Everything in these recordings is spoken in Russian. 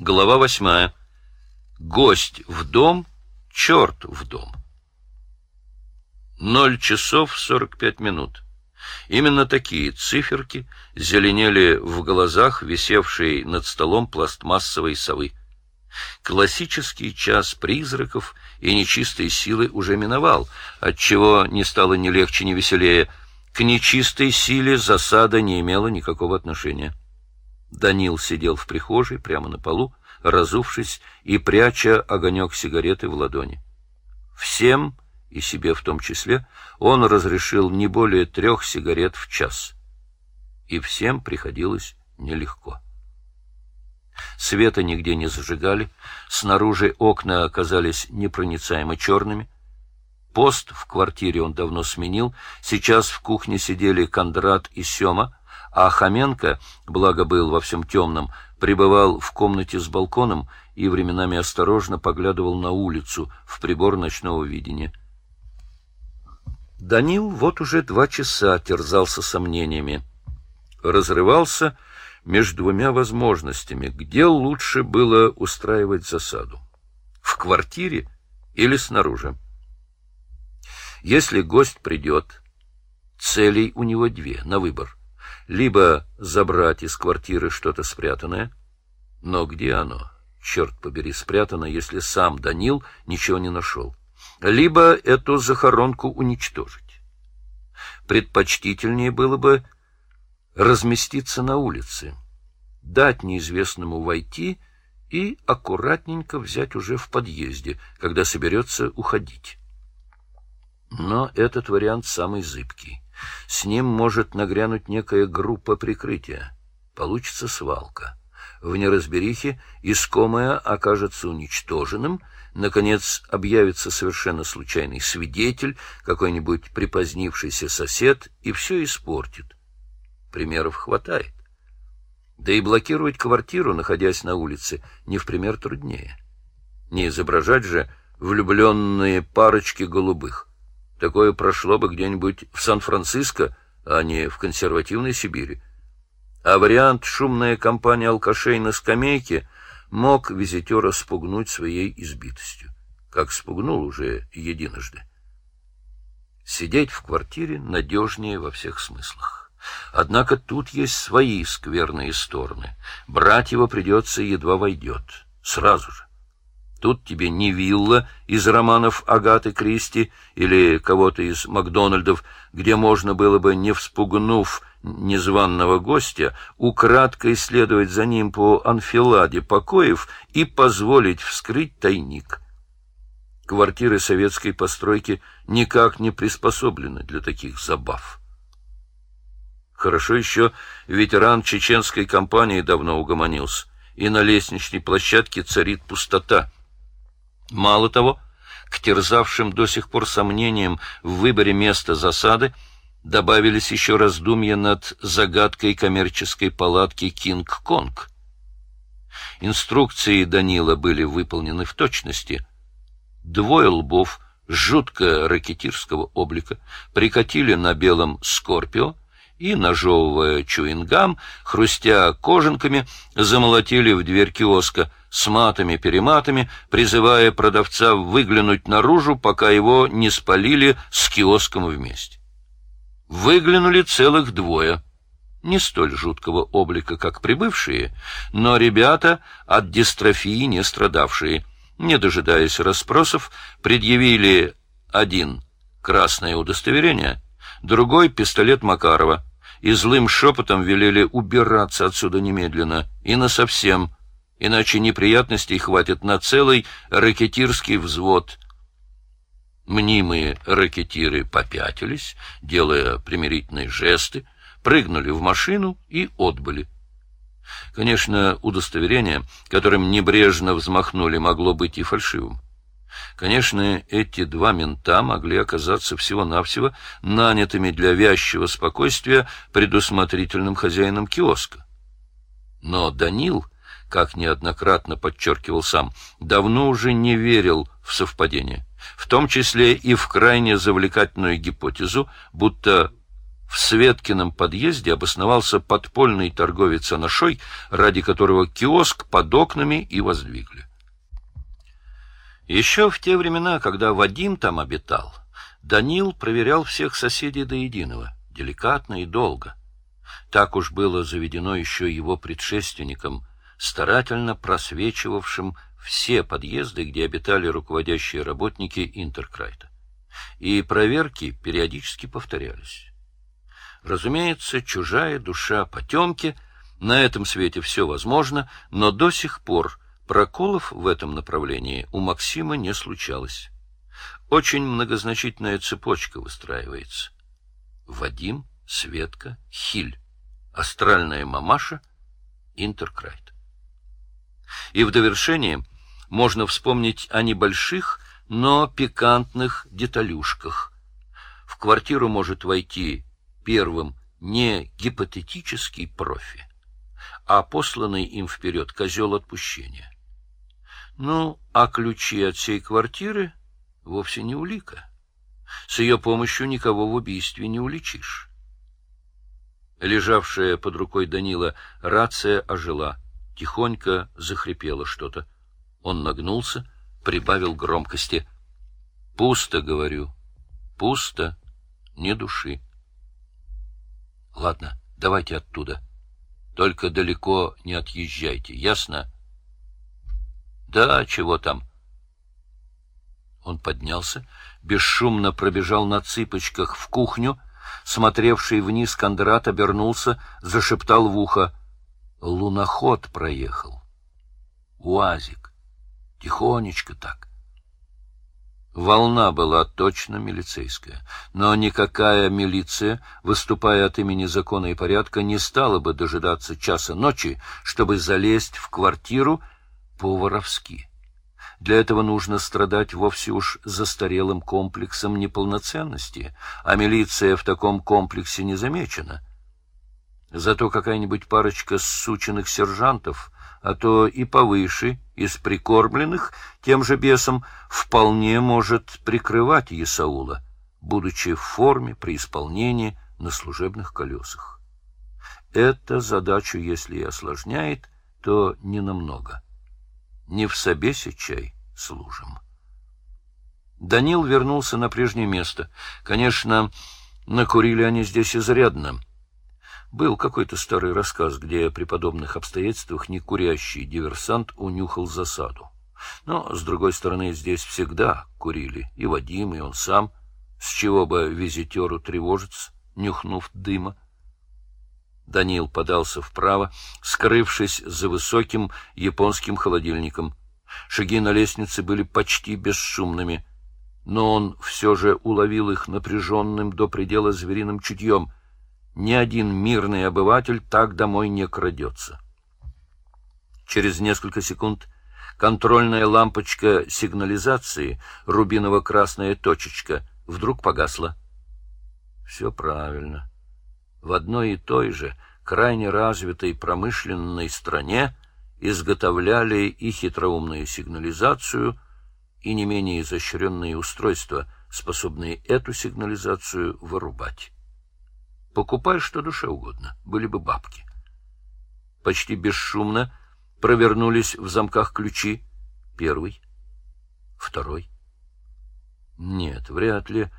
Глава восьмая. Гость в дом, черт в дом. Ноль часов сорок пять минут. Именно такие циферки зеленели в глазах, висевшей над столом пластмассовой совы. Классический час призраков и нечистой силы уже миновал, отчего не стало ни легче, ни веселее. К нечистой силе засада не имела никакого отношения. Данил сидел в прихожей, прямо на полу, разувшись и пряча огонек сигареты в ладони. Всем, и себе в том числе, он разрешил не более трех сигарет в час. И всем приходилось нелегко. Света нигде не зажигали, снаружи окна оказались непроницаемо черными. Пост в квартире он давно сменил, сейчас в кухне сидели Кондрат и Сема, а Хоменко, благо был во всем темном, пребывал в комнате с балконом и временами осторожно поглядывал на улицу в прибор ночного видения. Данил вот уже два часа терзался сомнениями. Разрывался между двумя возможностями, где лучше было устраивать засаду — в квартире или снаружи. Если гость придет, целей у него две, на выбор — либо забрать из квартиры что-то спрятанное, но где оно, черт побери, спрятано, если сам Данил ничего не нашел, либо эту захоронку уничтожить. Предпочтительнее было бы разместиться на улице, дать неизвестному войти и аккуратненько взять уже в подъезде, когда соберется уходить. Но этот вариант самый зыбкий. С ним может нагрянуть некая группа прикрытия. Получится свалка. В неразберихе искомое окажется уничтоженным, наконец объявится совершенно случайный свидетель, какой-нибудь припозднившийся сосед, и все испортит. Примеров хватает. Да и блокировать квартиру, находясь на улице, не в пример труднее. Не изображать же влюбленные парочки голубых. Такое прошло бы где-нибудь в Сан-Франциско, а не в консервативной Сибири. А вариант «шумная компания алкашей на скамейке» мог визитера спугнуть своей избитостью, как спугнул уже единожды. Сидеть в квартире надежнее во всех смыслах. Однако тут есть свои скверные стороны. Брать его придется, едва войдет. Сразу же. Тут тебе не вилла из романов Агаты Кристи или кого-то из Макдональдов, где можно было бы, не вспугнув незваного гостя, украдкой следовать за ним по анфиладе покоев и позволить вскрыть тайник. Квартиры советской постройки никак не приспособлены для таких забав. Хорошо еще ветеран чеченской компании давно угомонился, и на лестничной площадке царит пустота — Мало того, к терзавшим до сих пор сомнениям в выборе места засады добавились еще раздумья над загадкой коммерческой палатки «Кинг-Конг». Инструкции Данила были выполнены в точности. Двое лбов жутко ракетирского облика прикатили на белом «Скорпио», и, нажевывая чуингам, хрустя кожанками, замолотили в дверь киоска с матами-перематами, призывая продавца выглянуть наружу, пока его не спалили с киоском вместе. Выглянули целых двое. Не столь жуткого облика, как прибывшие, но ребята от дистрофии не страдавшие. Не дожидаясь расспросов, предъявили один — красное удостоверение, другой — пистолет Макарова — и злым шепотом велели убираться отсюда немедленно, и насовсем, иначе неприятностей хватит на целый ракетирский взвод. Мнимые ракетиры попятились, делая примирительные жесты, прыгнули в машину и отбыли. Конечно, удостоверение, которым небрежно взмахнули, могло быть и фальшивым. Конечно, эти два мента могли оказаться всего-навсего нанятыми для вязчего спокойствия предусмотрительным хозяином киоска. Но Данил, как неоднократно подчеркивал сам, давно уже не верил в совпадение, в том числе и в крайне завлекательную гипотезу, будто В Светкином подъезде обосновался подпольный торговец анашой, ради которого киоск под окнами и воздвигли. Еще в те времена, когда Вадим там обитал, Данил проверял всех соседей до единого, деликатно и долго. Так уж было заведено еще его предшественником, старательно просвечивавшим все подъезды, где обитали руководящие работники Интеркрайта. И проверки периодически повторялись. Разумеется, чужая душа потемки, на этом свете все возможно, но до сих пор проколов в этом направлении у Максима не случалось. Очень многозначительная цепочка выстраивается. Вадим, Светка, Хиль, астральная мамаша, Интеркрайт. И в довершение можно вспомнить о небольших, но пикантных деталюшках. В квартиру может войти первым не гипотетический профи, а посланный им вперед козел отпущения. Ну, а ключи от всей квартиры вовсе не улика. С ее помощью никого в убийстве не уличишь. Лежавшая под рукой Данила рация ожила, тихонько захрипело что-то. Он нагнулся, прибавил громкости. «Пусто, — говорю, — пусто, не души». Ладно, давайте оттуда. Только далеко не отъезжайте, ясно? Да, чего там? Он поднялся, бесшумно пробежал на цыпочках в кухню, смотревший вниз Кондрат обернулся, зашептал в ухо. Луноход проехал. Уазик. Тихонечко так. Волна была точно милицейская, но никакая милиция, выступая от имени закона и порядка, не стала бы дожидаться часа ночи, чтобы залезть в квартиру по-воровски. Для этого нужно страдать вовсе уж застарелым комплексом неполноценности, а милиция в таком комплексе не замечена. Зато какая-нибудь парочка сученных сержантов а то и повыше, из прикормленных, тем же бесом, вполне может прикрывать Исаула, будучи в форме при исполнении на служебных колесах. Эта задачу, если и осложняет, то не намного. Не в собесе чай служим. Данил вернулся на прежнее место. Конечно, накурили они здесь изрядно. Был какой-то старый рассказ, где при подобных обстоятельствах некурящий диверсант унюхал засаду. Но, с другой стороны, здесь всегда курили, и Вадим, и он сам. С чего бы визитеру тревожиться, нюхнув дыма? Даниил подался вправо, скрывшись за высоким японским холодильником. Шаги на лестнице были почти бесшумными, но он все же уловил их напряженным до предела звериным чутьем — ни один мирный обыватель так домой не крадется. Через несколько секунд контрольная лампочка сигнализации, рубиново-красная точечка, вдруг погасла. Все правильно. В одной и той же крайне развитой промышленной стране изготовляли и хитроумную сигнализацию, и не менее изощренные устройства, способные эту сигнализацию вырубать. Покупай что душе угодно, были бы бабки. Почти бесшумно провернулись в замках ключи. Первый, второй. Нет, вряд ли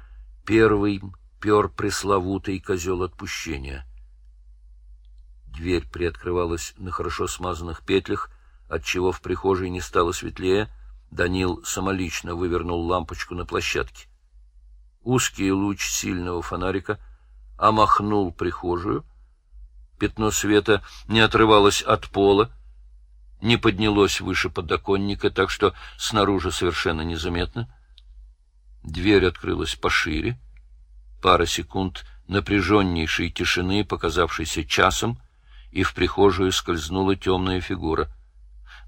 первый пер пресловутый козел отпущения. Дверь приоткрывалась на хорошо смазанных петлях, отчего в прихожей не стало светлее. Данил самолично вывернул лампочку на площадке. Узкий луч сильного фонарика — омахнул прихожую. Пятно света не отрывалось от пола, не поднялось выше подоконника, так что снаружи совершенно незаметно. Дверь открылась пошире. Пара секунд напряженнейшей тишины, показавшейся часом, и в прихожую скользнула темная фигура.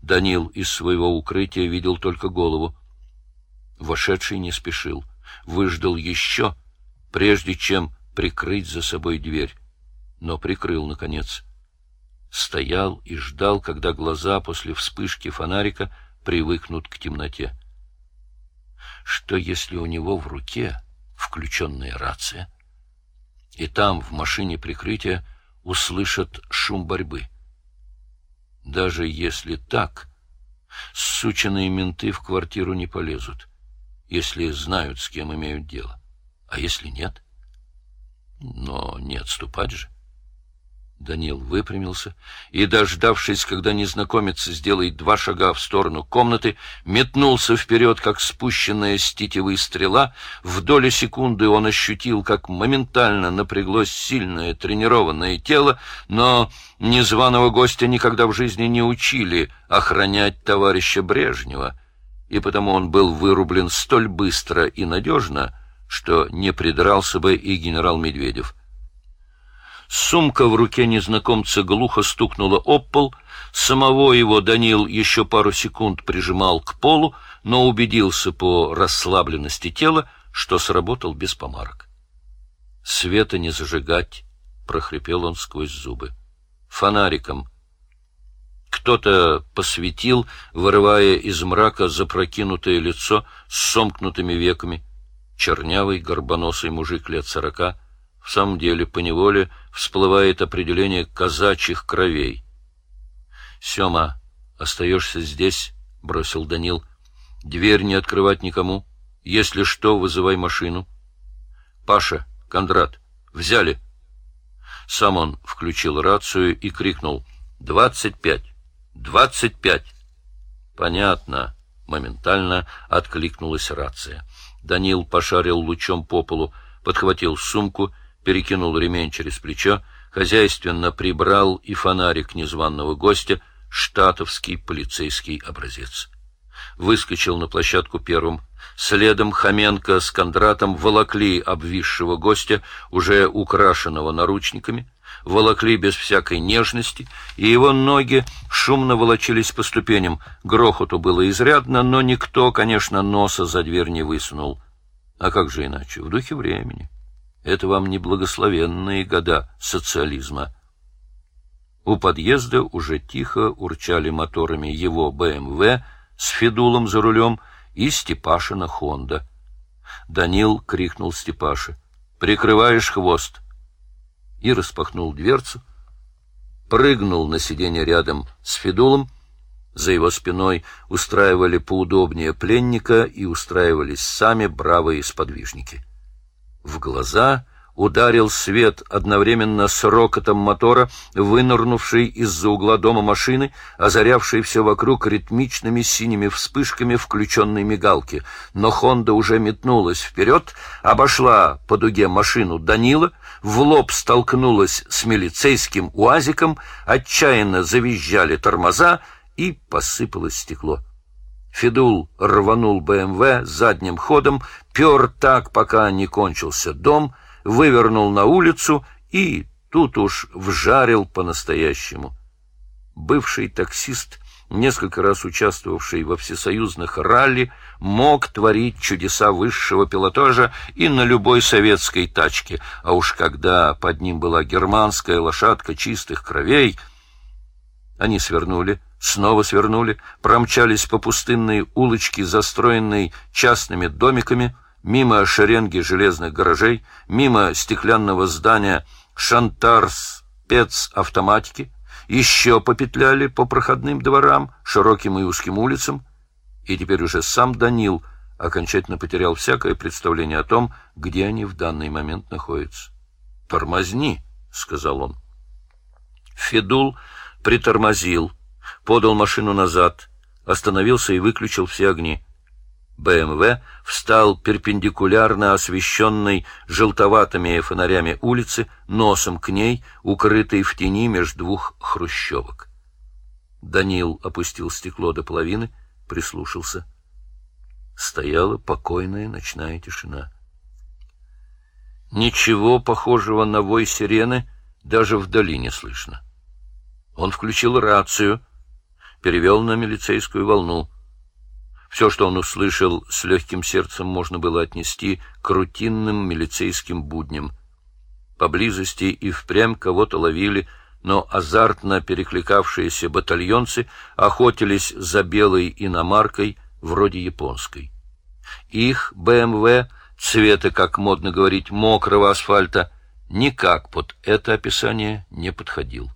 Данил из своего укрытия видел только голову. Вошедший не спешил, выждал еще, прежде чем прикрыть за собой дверь, но прикрыл, наконец. Стоял и ждал, когда глаза после вспышки фонарика привыкнут к темноте. Что, если у него в руке включенная рация? и там, в машине прикрытия, услышат шум борьбы. Даже если так, сученные менты в квартиру не полезут, если знают, с кем имеют дело. А если нет? Но не отступать же. Данил выпрямился и, дождавшись, когда незнакомец сделает два шага в сторону комнаты, метнулся вперед, как спущенная с тетивы стрела. В доли секунды он ощутил, как моментально напряглось сильное тренированное тело, но незваного гостя никогда в жизни не учили охранять товарища Брежнева, и потому он был вырублен столь быстро и надежно, что не придрался бы и генерал Медведев. Сумка в руке незнакомца глухо стукнула об пол. Самого его Данил еще пару секунд прижимал к полу, но убедился по расслабленности тела, что сработал без помарок. «Света не зажигать!» — прохрипел он сквозь зубы. «Фонариком!» Кто-то посветил, вырывая из мрака запрокинутое лицо с сомкнутыми веками. Чернявый, горбоносый мужик лет сорока — в самом деле, поневоле всплывает определение казачьих кровей. — Сема, остаешься здесь, — бросил Данил. — Дверь не открывать никому. Если что, вызывай машину. — Паша, Кондрат, взяли. Сам он включил рацию и крикнул. — Двадцать пять! Двадцать пять! — Понятно. Моментально откликнулась рация. Данил пошарил лучом по полу, подхватил сумку перекинул ремень через плечо, хозяйственно прибрал и фонарик незваного гостя, штатовский полицейский образец. Выскочил на площадку первым. Следом Хоменко с Кондратом волокли обвисшего гостя, уже украшенного наручниками, волокли без всякой нежности, и его ноги шумно волочились по ступеням. Грохоту было изрядно, но никто, конечно, носа за дверь не высунул. А как же иначе? В духе времени. Это вам не благословенные года социализма. У подъезда уже тихо урчали моторами его БМВ с Федулом за рулем и Степашина Хонда. Данил крикнул Степаше. «Прикрываешь хвост!» И распахнул дверцу, прыгнул на сиденье рядом с Федулом, за его спиной устраивали поудобнее пленника и устраивались сами бравые сподвижники. В глаза ударил свет одновременно с рокотом мотора, вынырнувший из-за угла дома машины, озарявший все вокруг ритмичными синими вспышками включенной мигалки. Но «Хонда» уже метнулась вперед, обошла по дуге машину Данила, в лоб столкнулась с милицейским уазиком, отчаянно завизжали тормоза, и посыпалось стекло. Федул рванул БМВ задним ходом, пер так, пока не кончился дом, вывернул на улицу и тут уж вжарил по-настоящему. Бывший таксист, несколько раз участвовавший во всесоюзных ралли, мог творить чудеса высшего пилотажа и на любой советской тачке, а уж когда под ним была германская лошадка чистых кровей, они свернули, снова свернули, промчались по пустынной улочке, застроенной частными домиками, мимо шеренги железных гаражей, мимо стеклянного здания «Шантар спецавтоматики», еще попетляли по проходным дворам, широким и узким улицам, и теперь уже сам Данил окончательно потерял всякое представление о том, где они в данный момент находятся. «Тормозни», — сказал он. Федул притормозил, подал машину назад, остановился и выключил все огни. БМВ встал перпендикулярно освещенной желтоватыми фонарями улицы, носом к ней, укрытой в тени между двух хрущевок. Данил опустил стекло до половины, прислушался. Стояла покойная ночная тишина. Ничего похожего на вой сирены даже вдали не слышно. Он включил рацию — перевел на милицейскую волну. Все, что он услышал, с легким сердцем можно было отнести к рутинным милицейским будням. Поблизости и впрямь кого-то ловили, но азартно перекликавшиеся батальонцы охотились за белой иномаркой, вроде японской. Их БМВ, цвета, как модно говорить, мокрого асфальта, никак под это описание не подходил.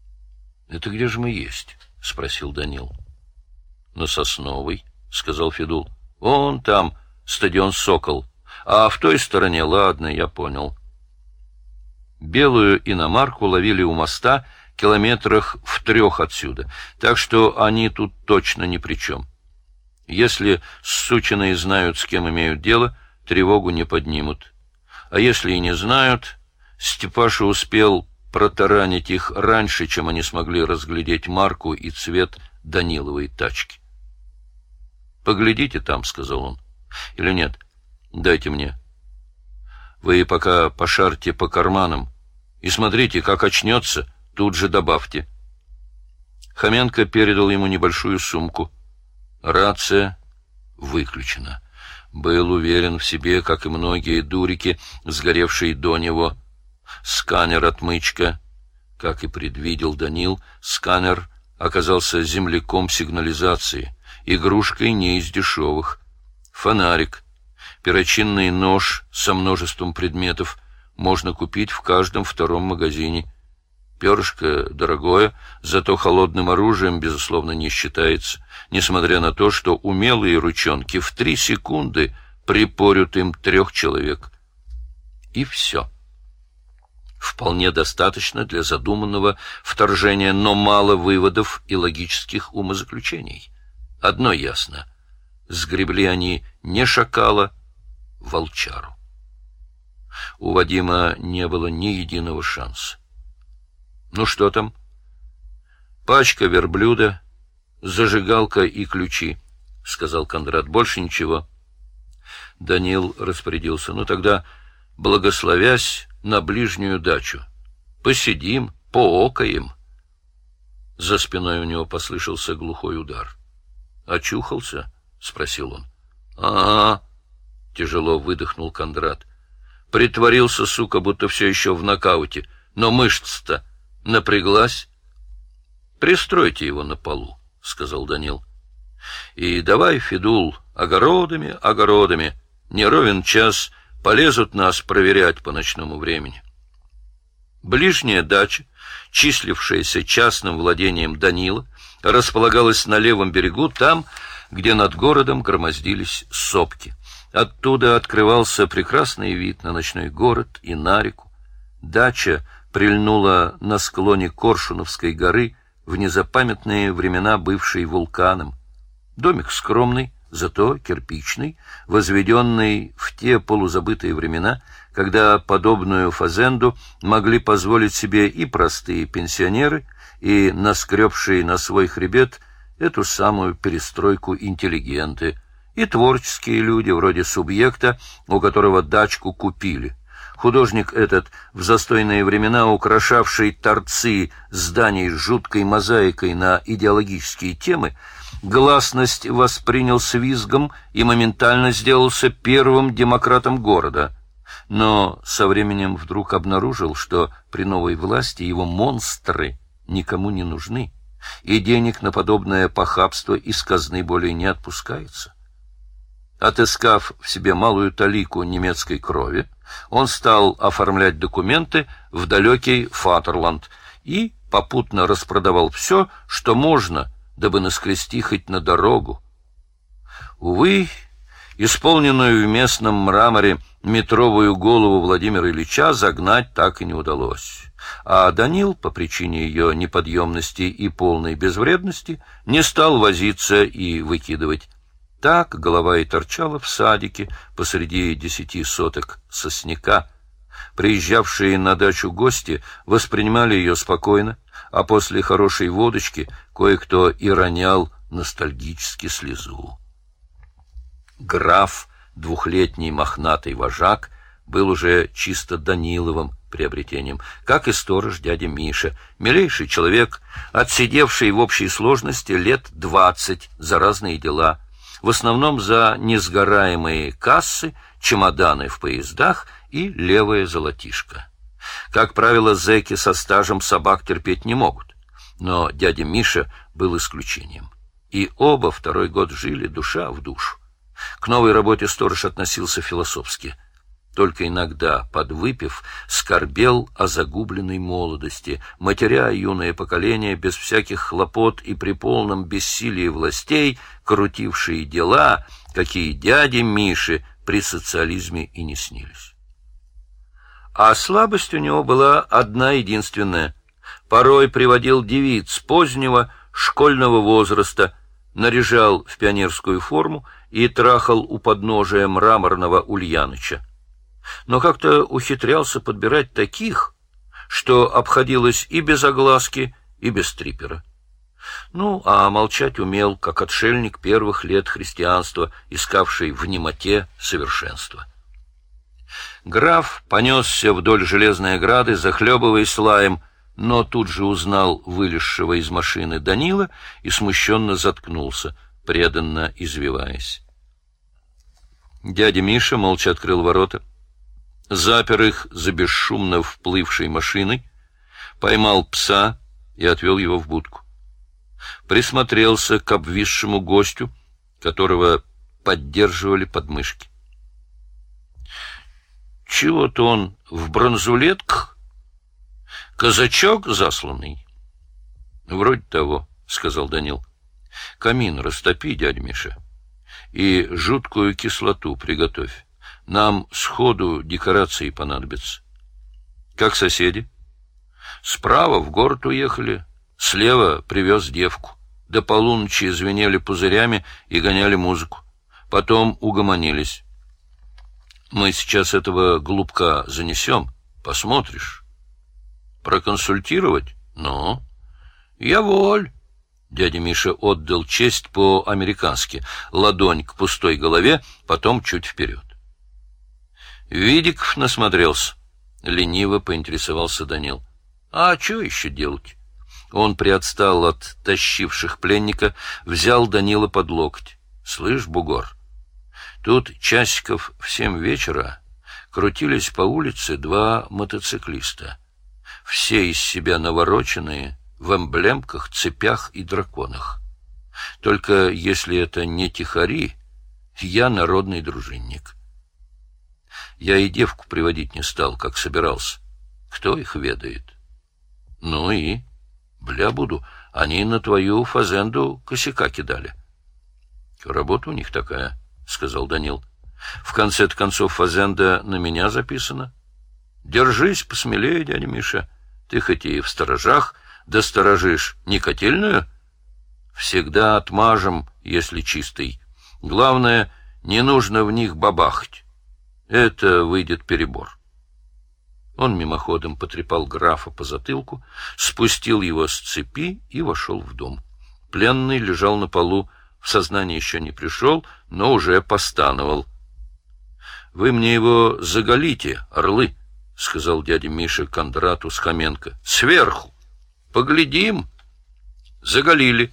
— Это где же мы есть? — спросил Данил. — На Сосновой, — сказал Федул. — Вон там стадион «Сокол». А в той стороне, ладно, я понял. Белую иномарку ловили у моста километрах в трех отсюда, так что они тут точно ни при чем. Если сученые знают, с кем имеют дело, тревогу не поднимут. А если и не знают, Степаша успел протаранить их раньше, чем они смогли разглядеть марку и цвет Даниловой тачки. «Поглядите там», — сказал он. «Или нет? Дайте мне. Вы пока пошарьте по карманам и смотрите, как очнется, тут же добавьте». Хоменко передал ему небольшую сумку. Рация выключена. Был уверен в себе, как и многие дурики, сгоревшие до него, сканер-отмычка. Как и предвидел Данил, сканер оказался земляком сигнализации, игрушкой не из дешевых. Фонарик, перочинный нож со множеством предметов можно купить в каждом втором магазине. Перышко дорогое, зато холодным оружием, безусловно, не считается, несмотря на то, что умелые ручонки в три секунды припорют им трех человек. И все вполне достаточно для задуманного вторжения, но мало выводов и логических умозаключений. Одно ясно — сгребли они не шакала, волчару. У Вадима не было ни единого шанса. «Ну что там?» «Пачка верблюда, зажигалка и ключи», — сказал Кондрат. «Больше ничего». Данил распорядился. «Ну тогда, благословясь, на ближнюю дачу. Посидим, поокаем. За спиной у него послышался глухой удар. «Очухался?» — спросил он. «А-а-а!» — тяжело выдохнул Кондрат. Притворился, сука, будто все еще в нокауте, но мышца-то напряглась. «Пристройте его на полу», — сказал Данил. «И давай, Федул, огородами, огородами, не ровен час — полезут нас проверять по ночному времени. Ближняя дача, числившаяся частным владением Данила, располагалась на левом берегу, там, где над городом громоздились сопки. Оттуда открывался прекрасный вид на ночной город и на реку. Дача прильнула на склоне Коршуновской горы в незапамятные времена бывшей вулканом. Домик скромный, зато кирпичный, возведенный в те полузабытые времена, когда подобную фазенду могли позволить себе и простые пенсионеры, и наскребшие на свой хребет эту самую перестройку интеллигенты, и творческие люди вроде субъекта, у которого дачку купили. Художник этот, в застойные времена украшавший торцы зданий жуткой мозаикой на идеологические темы, гласность воспринял с визгом и моментально сделался первым демократом города. Но со временем вдруг обнаружил, что при новой власти его монстры никому не нужны, и денег на подобное похабство из казны более не отпускается. Отыскав в себе малую талику немецкой крови, он стал оформлять документы в далекий Фатерланд и попутно распродавал все, что можно – дабы наскрести хоть на дорогу. Увы, исполненную в местном мраморе метровую голову Владимира Ильича загнать так и не удалось. А Данил, по причине ее неподъемности и полной безвредности, не стал возиться и выкидывать. Так голова и торчала в садике посреди десяти соток сосняка. Приезжавшие на дачу гости воспринимали ее спокойно, а после хорошей водочки кое-кто и ронял ностальгически слезу. Граф, двухлетний мохнатый вожак, был уже чисто Даниловым приобретением, как и сторож дядя Миша, милейший человек, отсидевший в общей сложности лет двадцать за разные дела, в основном за несгораемые кассы, чемоданы в поездах и левое золотишко. Как правило, зэки со стажем собак терпеть не могут. Но дядя Миша был исключением. И оба второй год жили душа в душу. К новой работе сторож относился философски. Только иногда, подвыпив, скорбел о загубленной молодости, матеря юное поколение без всяких хлопот и при полном бессилии властей, крутившие дела, какие дяде Миши при социализме и не снились. А слабость у него была одна единственная. Порой приводил девиц позднего школьного возраста, наряжал в пионерскую форму и трахал у подножия мраморного Ульяныча. Но как-то ухитрялся подбирать таких, что обходилось и без огласки, и без трипера. Ну, а молчать умел, как отшельник первых лет христианства, искавший в немоте совершенства. Граф понесся вдоль железной ограды, захлебываясь лаем, но тут же узнал вылезшего из машины Данила и смущенно заткнулся, преданно извиваясь. Дядя Миша молча открыл ворота, запер их за бесшумно вплывшей машиной, поймал пса и отвел его в будку. Присмотрелся к обвисшему гостю, которого поддерживали подмышки. Чего-то он в бронзулетках? Казачок засланный? Вроде того, — сказал Данил. Камин растопи, дядя Миша, и жуткую кислоту приготовь. Нам сходу декорации понадобятся. Как соседи? Справа в город уехали, слева привез девку. До полуночи звенели пузырями и гоняли музыку. Потом угомонились. Мы сейчас этого глупка занесем, посмотришь. Проконсультировать? Ну, я воль. Дядя Миша отдал честь по-американски, ладонь к пустой голове, потом чуть вперед. Видиков насмотрелся. Лениво поинтересовался Данил. А что еще делать? Он приотстал от тащивших пленника, взял Данила под локоть. Слышь, бугор, тут часиков в семь вечера крутились по улице два мотоциклиста. Все из себя навороченные, в эмблемках, цепях и драконах. Только если это не тихари, я народный дружинник. Я и девку приводить не стал, как собирался. Кто их ведает? Ну и? Бля буду. Они на твою фазенду косяка кидали. Работа у них такая, — сказал Данил. В конце концов, фазенда на меня записана. Держись посмелее, дядя Миша. Ты хоть и в сторожах, да сторожишь не котельную? Всегда отмажем, если чистый. Главное, не нужно в них бабахать. Это выйдет перебор. Он мимоходом потрепал графа по затылку, спустил его с цепи и вошел в дом. Пленный лежал на полу, в сознание еще не пришел, но уже постановал. — Вы мне его заголите, орлы, — сказал дядя Миша Кондрату с Хоменко. — Сверху. Поглядим. Заголили.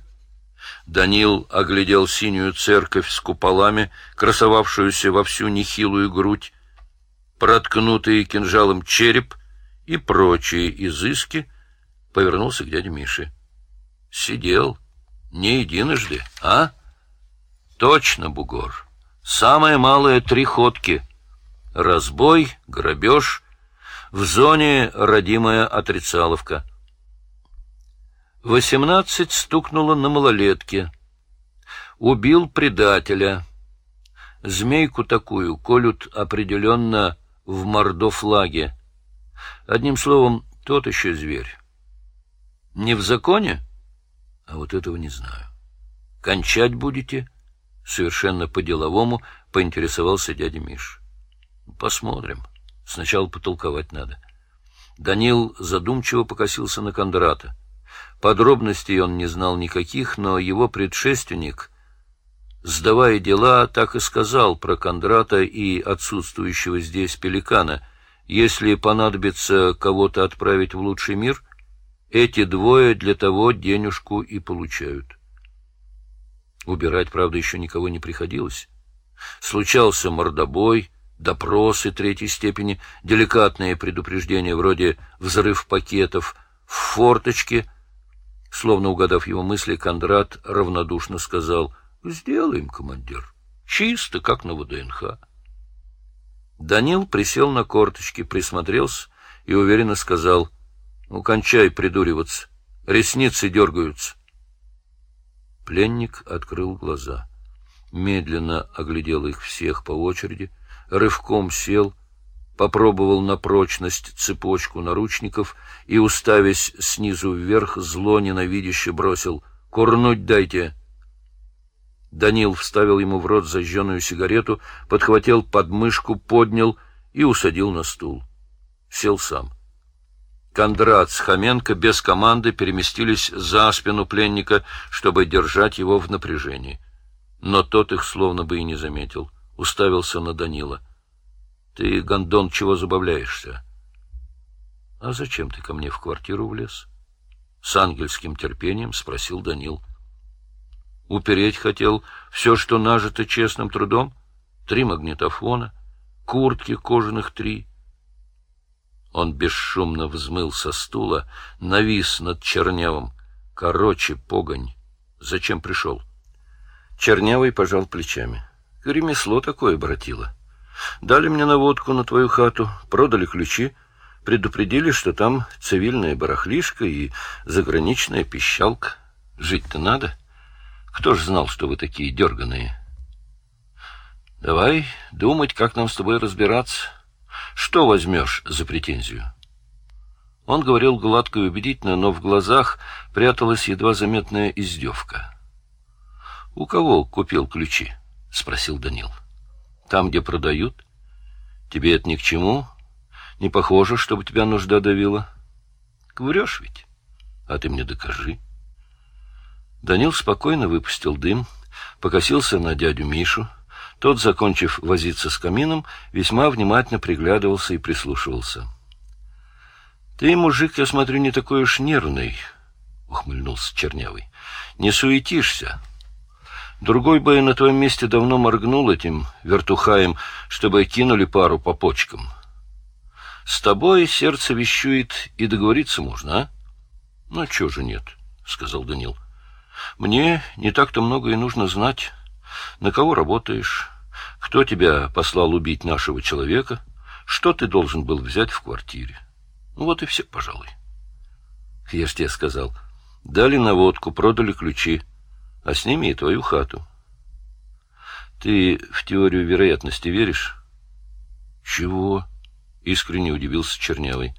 Данил оглядел синюю церковь с куполами, красовавшуюся во всю нехилую грудь, проткнутый кинжалом череп и прочие изыски, повернулся к дяде Мише. Сидел не единожды, а? Точно, бугор. Самое малое три ходки. Разбой, грабеж, в зоне родимая отрицаловка — Восемнадцать стукнуло на малолетке. Убил предателя. Змейку такую колют определенно в мордофлаге. Одним словом, тот еще зверь. Не в законе? А вот этого не знаю. Кончать будете? Совершенно по-деловому поинтересовался дядя Миш. Посмотрим. Сначала потолковать надо. Данил задумчиво покосился на Кондрата. Подробностей он не знал никаких, но его предшественник, сдавая дела, так и сказал про Кондрата и отсутствующего здесь пеликана. Если понадобится кого-то отправить в лучший мир, эти двое для того денежку и получают. Убирать, правда, еще никого не приходилось. Случался мордобой, допросы третьей степени, деликатные предупреждения вроде взрыв пакетов в форточке — Словно угадав его мысли, Кондрат равнодушно сказал, — Сделаем, командир. Чисто, как на ВДНХ. Данил присел на корточки, присмотрелся и уверенно сказал, «Ну, кончай придуриваться, ресницы дергаются». Пленник открыл глаза, медленно оглядел их всех по очереди, рывком сел, попробовал на прочность цепочку наручников и, уставясь снизу вверх, зло ненавидяще бросил «Курнуть дайте!» Данил вставил ему в рот зажженную сигарету, подхватил подмышку, поднял и усадил на стул. Сел сам. Кондрат с Хоменко без команды переместились за спину пленника, чтобы держать его в напряжении. Но тот их словно бы и не заметил. Уставился на Данила. — Ты, гондон, чего забавляешься? — А зачем ты ко мне в квартиру влез? — с ангельским терпением спросил Данил. — Упереть хотел все, что нажито честным трудом. Три магнитофона, куртки кожаных три. Он бесшумно взмыл со стула, навис над Чернявым. Короче, погонь. Зачем пришел? Чернявый пожал плечами. Ремесло такое, братило. Дали мне наводку на твою хату, продали ключи, предупредили, что там цивильная барахлишка и заграничная пищалка. Жить-то надо. — кто ж знал, что вы такие дерганые? Давай думать, как нам с тобой разбираться. Что возьмешь за претензию? Он говорил гладко и убедительно, но в глазах пряталась едва заметная издевка. — У кого купил ключи? — спросил Данил. — Там, где продают. Тебе это ни к чему. Не похоже, чтобы тебя нужда давила. Врешь ведь? А ты мне докажи. — Данил спокойно выпустил дым, покосился на дядю Мишу. Тот, закончив возиться с камином, весьма внимательно приглядывался и прислушивался. — Ты, мужик, я смотрю, не такой уж нервный, — ухмыльнулся Чернявый. — Не суетишься. Другой бы на твоем месте давно моргнул этим вертухаем, чтобы кинули пару по почкам. С тобой сердце вещует, и договориться можно, а? — Ну, чего же нет, — сказал Данил. Мне не так-то много и нужно знать, на кого работаешь, кто тебя послал убить нашего человека, что ты должен был взять в квартире. Ну вот и все, пожалуй. Я ж тебе сказал, дали наводку, продали ключи, а с ними и твою хату. Ты в теорию вероятности веришь? Чего? Искренне удивился Чернявый.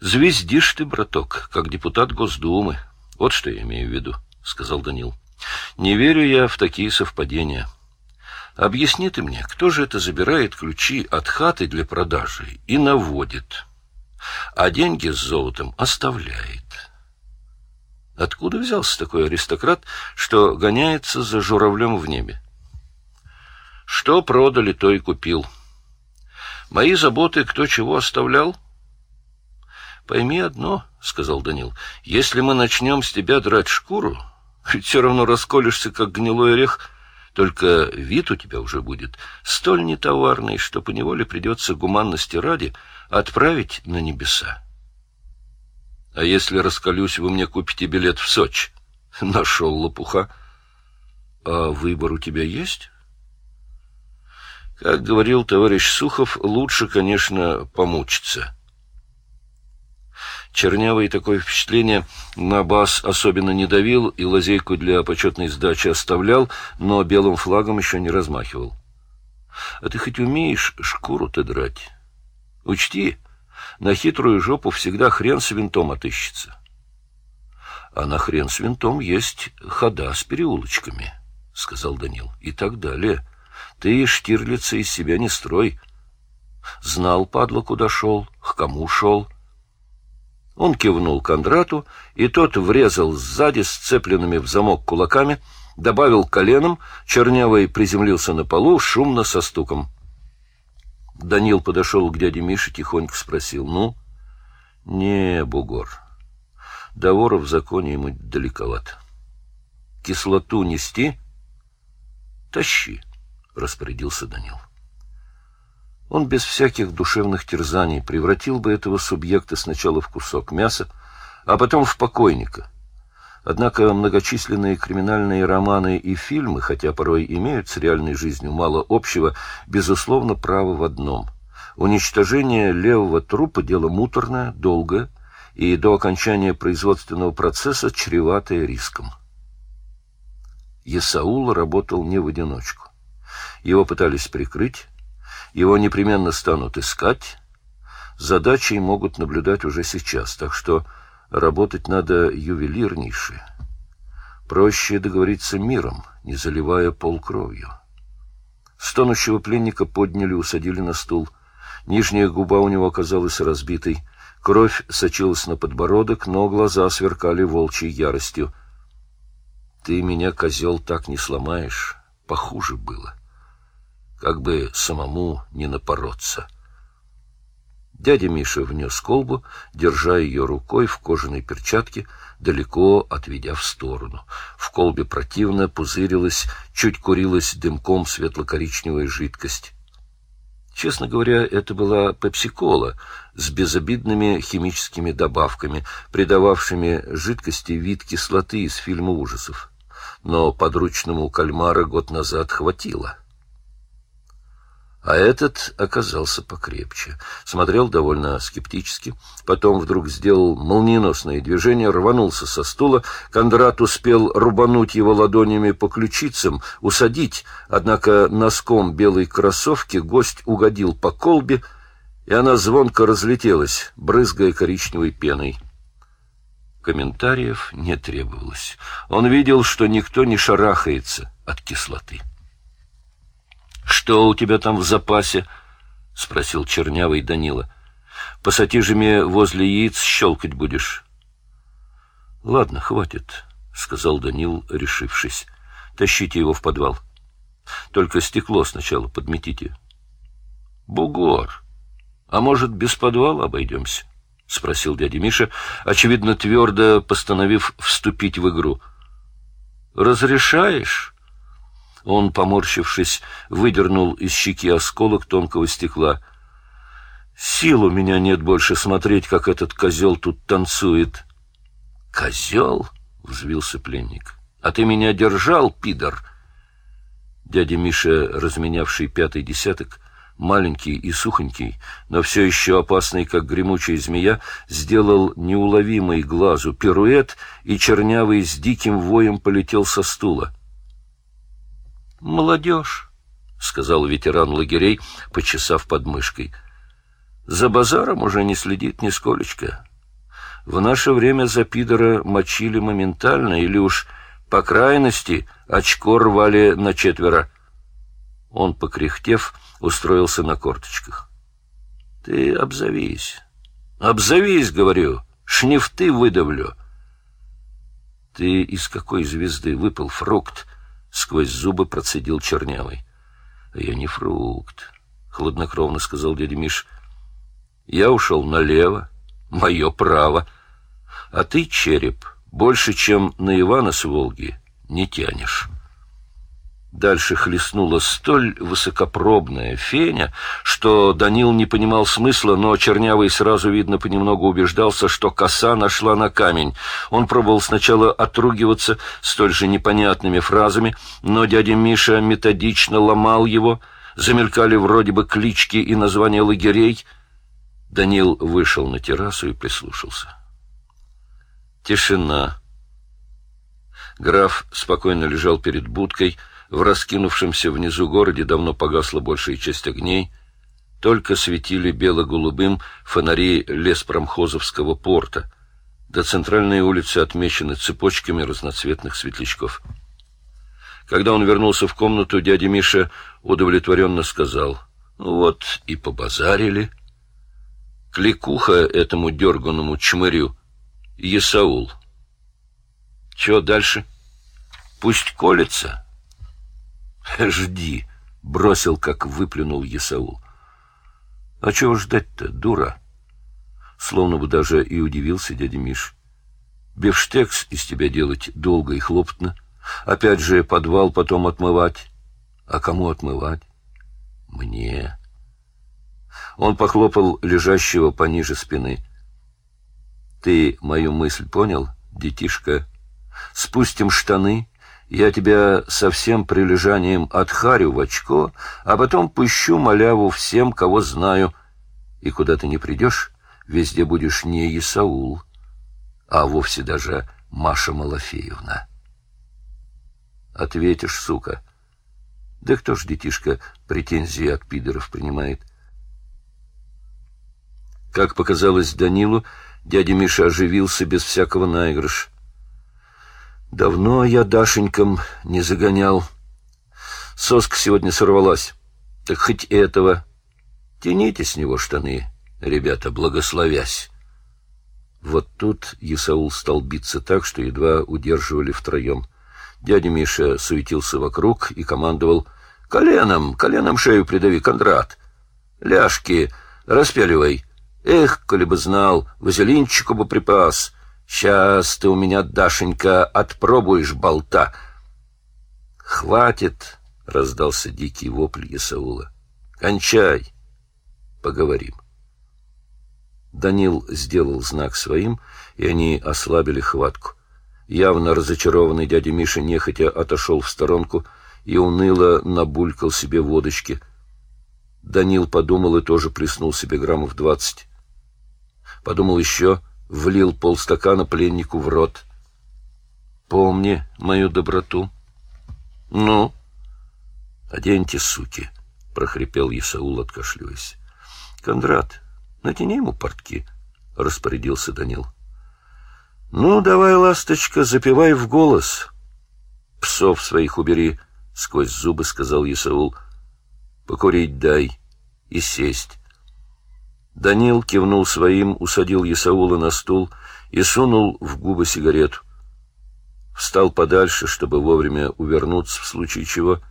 Звездишь ты, браток, как депутат Госдумы. Вот что я имею в виду, — сказал Данил. Не верю я в такие совпадения. Объясни ты мне, кто же это забирает ключи от хаты для продажи и наводит, а деньги с золотом оставляет? Откуда взялся такой аристократ, что гоняется за журавлем в небе? Что продали, то и купил. Мои заботы кто чего оставлял — Пойми одно, — сказал Данил, — если мы начнем с тебя драть шкуру, ведь все равно расколешься, как гнилой орех, только вид у тебя уже будет столь нетоварный, что поневоле придется гуманности ради отправить на небеса. А если раскалюсь, вы мне купите билет в Сочи? Нашел лопуха. А выбор у тебя есть? Как говорил товарищ Сухов, лучше, конечно, помучиться. Чернявый такое впечатление на бас особенно не давил и лазейку для почетной сдачи оставлял, но белым флагом еще не размахивал. — А ты хоть умеешь шкуру-то драть? Учти, на хитрую жопу всегда хрен с винтом отыщется. — А на хрен с винтом есть хода с переулочками, — сказал Данил, — и так далее. Ты, Штирлица, из себя не строй. Знал, падла, куда шел, к кому шел — он кивнул Кондрату, и тот врезал сзади сцепленными в замок кулаками, добавил коленом, чернявый приземлился на полу, шумно со стуком. Данил подошел к дяде Мише, тихонько спросил, «Ну?» «Не, бугор. До в законе ему далековато. Кислоту нести?» «Тащи», — распорядился Данил. Он без всяких душевных терзаний превратил бы этого субъекта сначала в кусок мяса, а потом в покойника. Однако многочисленные криминальные романы и фильмы, хотя порой имеют с реальной жизнью мало общего, безусловно, правы в одном. Уничтожение левого трупа – дело муторное, долгое, и до окончания производственного процесса чреватое риском. Есаул работал не в одиночку. Его пытались прикрыть, его непременно станут искать, задачи могут наблюдать уже сейчас, так что работать надо ювелирнейше. Проще договориться миром, не заливая пол кровью. Стонущего пленника подняли, усадили на стул. Нижняя губа у него оказалась разбитой. Кровь сочилась на подбородок, но глаза сверкали волчьей яростью. Ты меня, козел, так не сломаешь. Похуже было. Как бы самому не напороться. Дядя Миша внес колбу, держа ее рукой в кожаной перчатке, далеко отведя в сторону. В колбе противно пузырилась, чуть курилась дымком светло-коричневая жидкость. Честно говоря, это была пепсикола с безобидными химическими добавками, придававшими жидкости вид кислоты из фильма ужасов. Но подручному кальмара год назад хватило. А этот оказался покрепче. Смотрел довольно скептически. Потом вдруг сделал молниеносное движение, рванулся со стула. Кондрат успел рубануть его ладонями по ключицам, усадить, однако носком белой кроссовки гость угодил по колбе, и она звонко разлетелась, брызгая коричневой пеной. Комментариев не требовалось. Он видел, что никто не шарахается от кислоты. Что у тебя там в запасе? — спросил чернявый Данила. — Пассатижами возле яиц щелкать будешь. — Ладно, хватит, — сказал Данил, решившись. — Тащите его в подвал. Только стекло сначала подметите. — Бугор! А может, без подвала обойдемся? — спросил дядя Миша, очевидно, твердо постановив вступить в игру. — Разрешаешь? Он, поморщившись, выдернул из щеки осколок тонкого стекла. «Сил у меня нет больше смотреть, как этот козел тут танцует». «Козел?» — взвился пленник. «А ты меня держал, пидор?» Дядя Миша, разменявший пятый десяток, маленький и сухонький, но все еще опасный, как гремучая змея, сделал неуловимый глазу пируэт, и чернявый с диким воем полетел со стула. — Молодежь, — сказал ветеран лагерей, почесав подмышкой. — За базаром уже не следит нисколечко. В наше время за пидора мочили моментально, или уж, по крайности, очко рвали на четверо. Он, покряхтев, устроился на корточках. — Ты обзовись. — Обзовись, говорю, шнифты выдавлю. — Ты из какой звезды выпал, фрукт? — сквозь зубы процедил Чернявый. — Я не фрукт, — хладнокровно сказал дядя Миш. — Я ушел налево, мое право. А ты, череп, больше, чем на Ивана с Волги, не тянешь. Дальше хлестнула столь высокопробная феня, что Данил не понимал смысла, но Чернявый сразу, видно, понемногу убеждался, что коса нашла на камень. Он пробовал сначала отругиваться столь же непонятными фразами, но дядя Миша методично ломал его, замелькали вроде бы клички и названия лагерей. Данил вышел на террасу и прислушался. Тишина. Граф спокойно лежал перед будкой, в раскинувшемся внизу городе давно погасла большая часть огней, только светили бело-голубым фонари леспромхозовского порта. До центральной улицы отмечены цепочками разноцветных светлячков. Когда он вернулся в комнату, дядя Миша удовлетворенно сказал, «Вот и побазарили. Кликуха этому дерганному чмырю, Есаул. Чего дальше? Пусть колется». «Жди!» — бросил, как выплюнул Есаул. «А чего ждать-то, дура?» Словно бы даже и удивился дядя Миш. «Бифштекс из тебя делать долго и хлопотно. Опять же подвал потом отмывать. А кому отмывать?» «Мне». Он похлопал лежащего пониже спины. «Ты мою мысль понял, детишка?» Спустим штаны, я тебя со всем прилежанием отхарю в очко, а потом пущу маляву всем, кого знаю. И куда ты не придешь, везде будешь не Исаул, а вовсе даже Маша Малафеевна. Ответишь, сука. Да кто ж, детишка, претензии от пидоров принимает? Как показалось Данилу, дядя Миша оживился без всякого наигрыша. Давно я Дашенькам не загонял. Соска сегодня сорвалась. Так хоть этого. Тяните с него штаны, ребята, благословясь. Вот тут Исаул стал биться так, что едва удерживали втроем. Дядя Миша суетился вокруг и командовал «Коленом, коленом шею придави, Кондрат! Ляжки распяливай! Эх, коли бы знал, вазелинчику бы припас!» Сейчас ты у меня, Дашенька, отпробуешь болта. Хватит, раздался дикий вопль Исаула. Кончай. Поговорим. Данил сделал знак своим, и они ослабили хватку. Явно разочарованный дядя Миша нехотя отошел в сторонку и уныло набулькал себе водочки. Данил подумал и тоже плеснул себе граммов двадцать. Подумал еще влил полстакана пленнику в рот. Помни мою доброту. Ну, оденьте, суки, прохрипел Исаул, откашливаясь. Кондрат, натяни ему портки, распорядился Данил. Ну, давай, ласточка, запевай в голос. Псов своих убери, сквозь зубы сказал Исаул. Покурить дай и сесть. Данил кивнул своим, усадил Исаула на стул и сунул в губы сигарету. Встал подальше, чтобы вовремя увернуться в случае чего.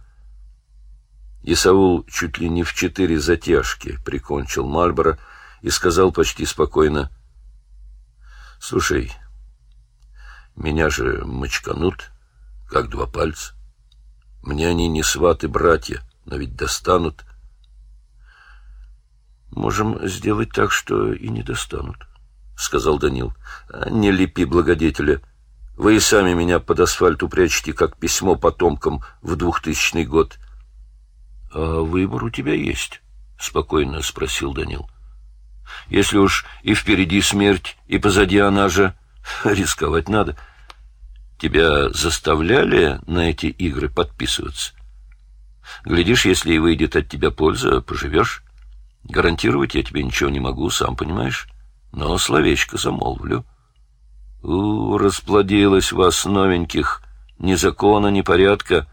Исаул чуть ли не в четыре затяжки прикончил Мальборо и сказал почти спокойно, «Слушай, меня же мочканут, как два пальца. Мне они не сваты-братья, но ведь достанут». Можем сделать так, что и не достанут, сказал Данил. «А не лепи благодетеля. Вы и сами меня под асфальт упрячете, как письмо потомкам в двухтысячный год. А выбор у тебя есть, спокойно спросил Данил. Если уж и впереди смерть, и позади она же, рисковать надо. Тебя заставляли на эти игры подписываться? Глядишь, если и выйдет от тебя польза, поживешь. Гарантировать я тебе ничего не могу, сам понимаешь, но словечко замолвлю. У, расплодилось вас новеньких, ни закона, ни порядка.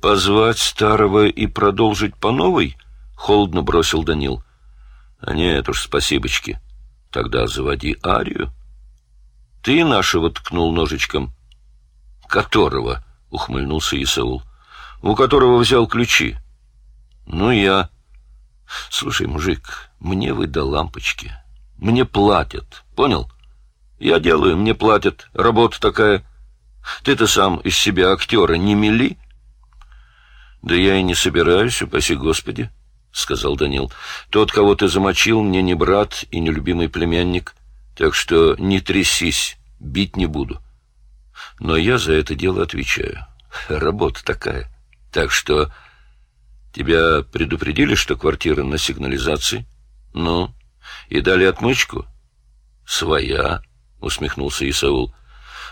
Позвать старого и продолжить по новой? Холодно бросил Данил. А нет уж, спасибочки. Тогда заводи Арию. Ты нашего ткнул ножичком. Которого? Ухмыльнулся Исаул. У которого взял ключи. Ну, я. Слушай, мужик, мне вы до лампочки. Мне платят, понял? Я делаю, мне платят. Работа такая. Ты-то сам из себя актера не мели? Да я и не собираюсь, упаси Господи, — сказал Данил. Тот, кого ты замочил, мне не брат и не любимый племянник, так что не трясись, бить не буду. Но я за это дело отвечаю. Работа такая. Так что Тебя предупредили, что квартира на сигнализации? Ну, и дали отмычку? Своя, усмехнулся Исаул.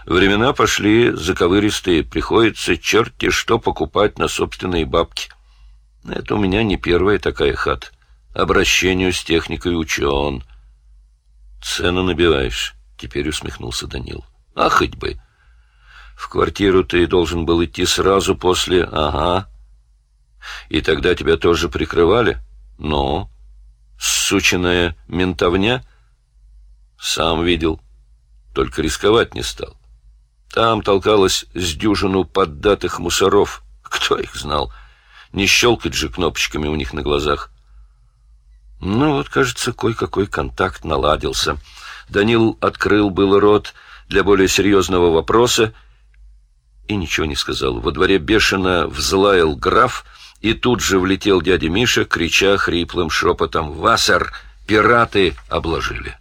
Времена пошли заковыристые, приходится черти что покупать на собственные бабки. Это у меня не первая такая хата. Обращению с техникой учен. Цену набиваешь, теперь усмехнулся Данил. А хоть бы. В квартиру ты должен был идти сразу после... Ага, и тогда тебя тоже прикрывали? Но сученная ментовня? Сам видел, только рисковать не стал. Там толкалось с дюжину поддатых мусоров. Кто их знал? Не щелкать же кнопочками у них на глазах. Ну вот, кажется, кое-какой контакт наладился. Данил открыл был рот для более серьезного вопроса и ничего не сказал. Во дворе бешено взлаял граф, и тут же влетел дядя Миша, крича хриплым шепотом «Вассер! Пираты обложили!»